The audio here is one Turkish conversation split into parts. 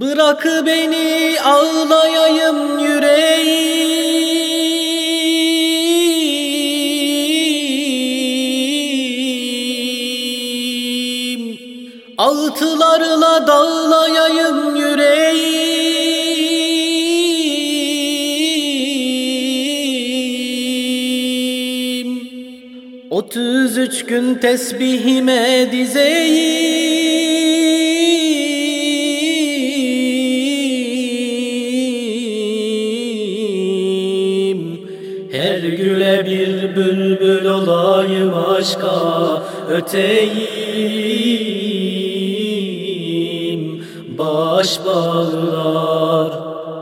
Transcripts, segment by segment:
Bırak beni ağlayayım yüreğim. Altılarla dağlayayım yüreğim. Otuz üç gün tesbihime dizeyim Her güle bir bülbül olayım aşka öteyim Baş bağlar.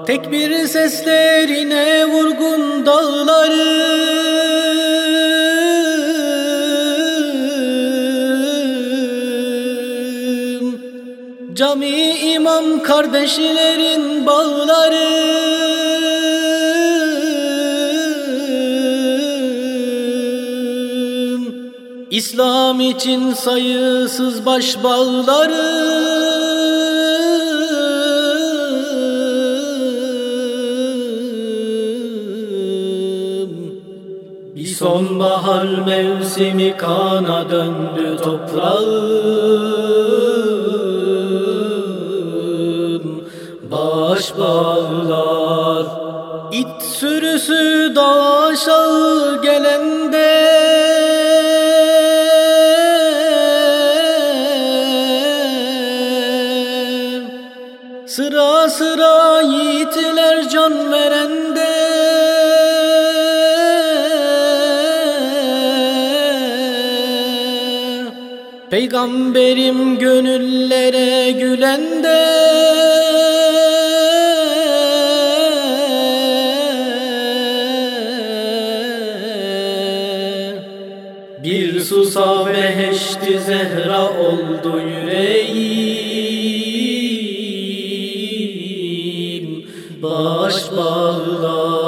Tek bir seslerine vurgun dağlarım Cami imam kardeşlerin bağlarım İslam için sayısız baş bağlarım Bir sonbahar mevsimi kana döndü toprağım. Baş bağlar İt sürüsü dağ aşağı gelende Sıra sıra yiğitler can verende. Peygamberim gönüllere gülende. Bir susa beheşti zehra oldu yüreğim 啦啦。